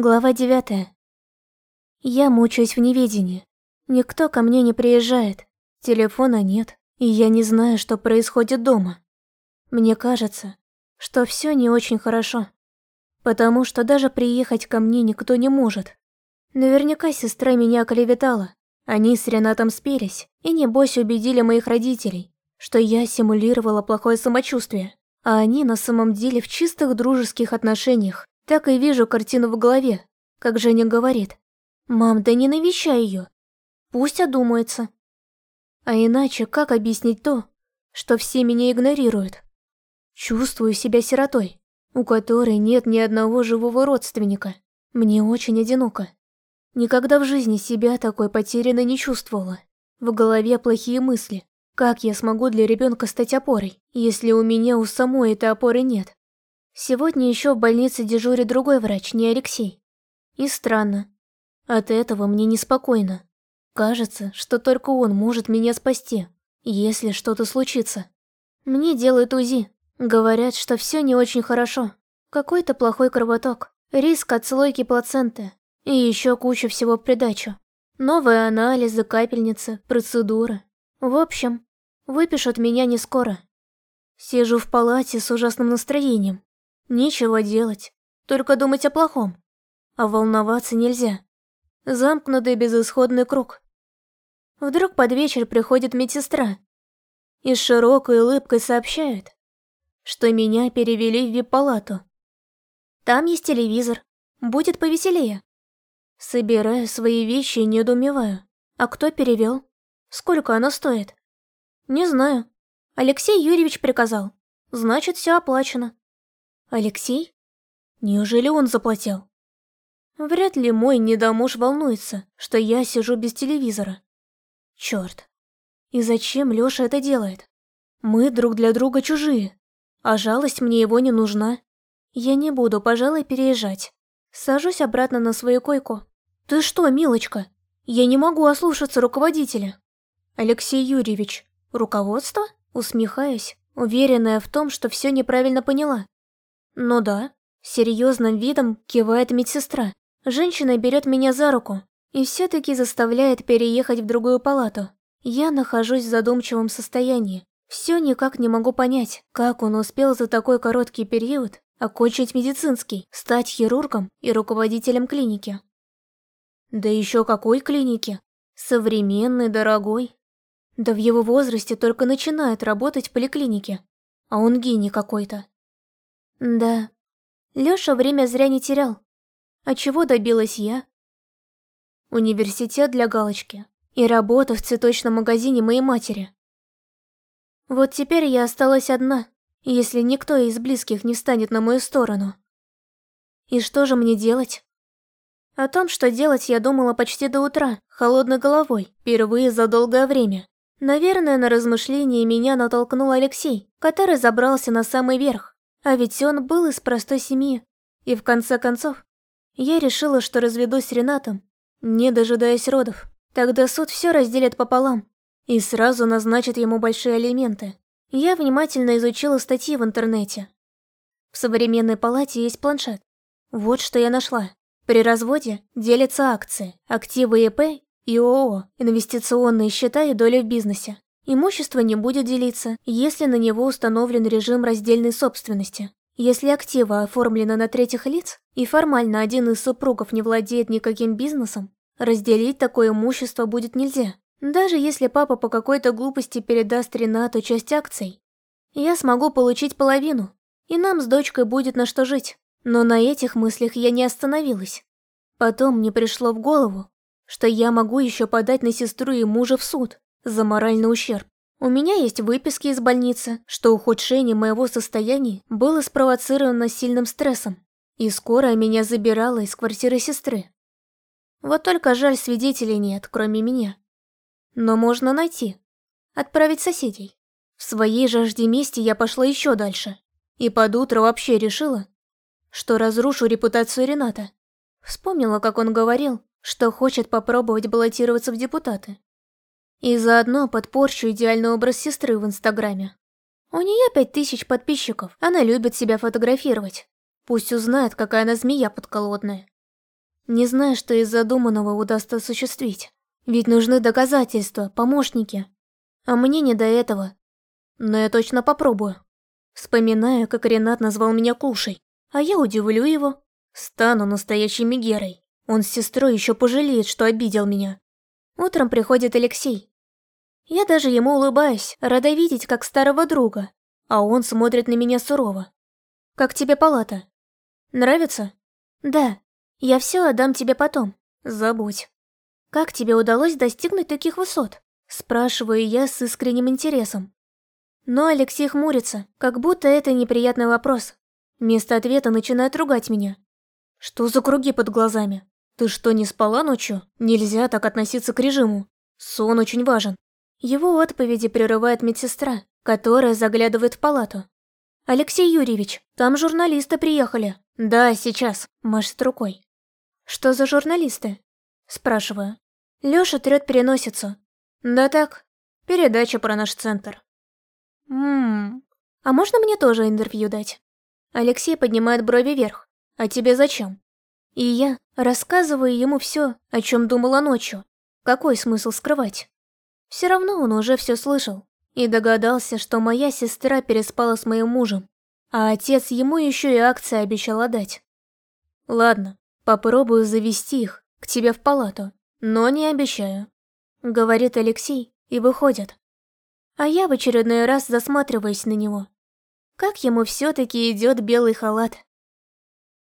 Глава девятая. Я мучаюсь в неведении. Никто ко мне не приезжает, телефона нет, и я не знаю, что происходит дома. Мне кажется, что все не очень хорошо, потому что даже приехать ко мне никто не может. Наверняка сестра меня оклеветала. Они с Ренатом спелись и небось убедили моих родителей, что я симулировала плохое самочувствие, а они на самом деле в чистых дружеских отношениях так и вижу картину в голове, как Женя говорит. «Мам, да не навещай ее. Пусть одумается». А иначе как объяснить то, что все меня игнорируют? Чувствую себя сиротой, у которой нет ни одного живого родственника. Мне очень одиноко. Никогда в жизни себя такой потерянной не чувствовала. В голове плохие мысли. Как я смогу для ребенка стать опорой, если у меня у самой этой опоры нет? Сегодня еще в больнице дежурит другой врач, не Алексей. И странно. От этого мне неспокойно. Кажется, что только он может меня спасти, если что-то случится. Мне делают УЗИ. Говорят, что все не очень хорошо. Какой-то плохой кровоток, риск отслойки плаценты и еще куча всего в придачу. Новые анализы, капельницы, процедуры. В общем, выпишут меня не скоро. Сижу в палате с ужасным настроением. Нечего делать, только думать о плохом. А волноваться нельзя. Замкнутый безысходный круг. Вдруг под вечер приходит медсестра и с широкой улыбкой сообщает, что меня перевели в вип-палату. Там есть телевизор, будет повеселее. Собираю свои вещи и недоумеваю. А кто перевел? Сколько оно стоит? Не знаю. Алексей Юрьевич приказал. Значит, все оплачено. Алексей? Неужели он заплатил? Вряд ли мой недомуж волнуется, что я сижу без телевизора. Черт. И зачем Лёша это делает? Мы друг для друга чужие, а жалость мне его не нужна. Я не буду, пожалуй, переезжать. Сажусь обратно на свою койку. Ты что, милочка? Я не могу ослушаться руководителя. Алексей Юрьевич, руководство? Усмехаюсь, уверенная в том, что все неправильно поняла. «Ну да», — серьезным видом кивает медсестра. Женщина берет меня за руку и все-таки заставляет переехать в другую палату. Я нахожусь в задумчивом состоянии. Все никак не могу понять, как он успел за такой короткий период окончить медицинский, стать хирургом и руководителем клиники. Да еще какой клиники? Современный, дорогой. Да в его возрасте только начинает работать в поликлинике. А он гений какой-то. Да, Лёша время зря не терял. А чего добилась я? Университет для галочки и работа в цветочном магазине моей матери. Вот теперь я осталась одна, если никто из близких не встанет на мою сторону. И что же мне делать? О том, что делать, я думала почти до утра, холодной головой, впервые за долгое время. Наверное, на размышления меня натолкнул Алексей, который забрался на самый верх. А ведь он был из простой семьи. И в конце концов, я решила, что разведусь с Ренатом, не дожидаясь родов. Тогда суд все разделит пополам и сразу назначит ему большие алименты. Я внимательно изучила статьи в интернете. В современной палате есть планшет. Вот что я нашла. При разводе делятся акции, активы ИП и ООО, инвестиционные счета и доля в бизнесе. Имущество не будет делиться, если на него установлен режим раздельной собственности. Если активы оформлены на третьих лиц, и формально один из супругов не владеет никаким бизнесом, разделить такое имущество будет нельзя. Даже если папа по какой-то глупости передаст Ренату часть акций, я смогу получить половину, и нам с дочкой будет на что жить. Но на этих мыслях я не остановилась. Потом мне пришло в голову, что я могу еще подать на сестру и мужа в суд, за моральный ущерб. У меня есть выписки из больницы, что ухудшение моего состояния было спровоцировано сильным стрессом, и скорая меня забирала из квартиры сестры. Вот только жаль свидетелей нет, кроме меня. Но можно найти. Отправить соседей. В своей жажде мести я пошла еще дальше. И под утро вообще решила, что разрушу репутацию Рената. Вспомнила, как он говорил, что хочет попробовать баллотироваться в депутаты. И заодно подпорчу идеальный образ сестры в Инстаграме. У нее пять тысяч подписчиков, она любит себя фотографировать. Пусть узнает, какая она змея подколодная. не зная, что из задуманного удастся осуществить. Ведь нужны доказательства, помощники. А мне не до этого. Но я точно попробую. Вспоминаю, как Ренат назвал меня Кушей, а я удивлю его. Стану настоящей Мегерой. Он с сестрой еще пожалеет, что обидел меня. Утром приходит Алексей. Я даже ему улыбаюсь, рада видеть как старого друга, а он смотрит на меня сурово. «Как тебе палата? Нравится?» «Да, я все отдам тебе потом. Забудь». «Как тебе удалось достигнуть таких высот?» Спрашиваю я с искренним интересом. Но Алексей хмурится, как будто это неприятный вопрос. Вместо ответа начинает ругать меня. «Что за круги под глазами? Ты что, не спала ночью? Нельзя так относиться к режиму. Сон очень важен». Его отповеди прерывает медсестра, которая заглядывает в палату. «Алексей Юрьевич, там журналисты приехали». «Да, сейчас», – машет рукой. «Что за журналисты?» Спрашиваю. Лёша трёт переносицу. Да так, передача про наш центр. Ммм, а можно мне тоже интервью дать? Алексей поднимает брови вверх. А тебе зачем? И я рассказываю ему всё, о чём думала ночью. Какой смысл скрывать? Всё равно он уже всё слышал. И догадался, что моя сестра переспала с моим мужем. А отец ему ещё и акции обещал отдать. Ладно, попробую завести их к тебе в палату, но не обещаю», — говорит Алексей и выходит. А я в очередной раз засматриваюсь на него. Как ему все-таки идет белый халат.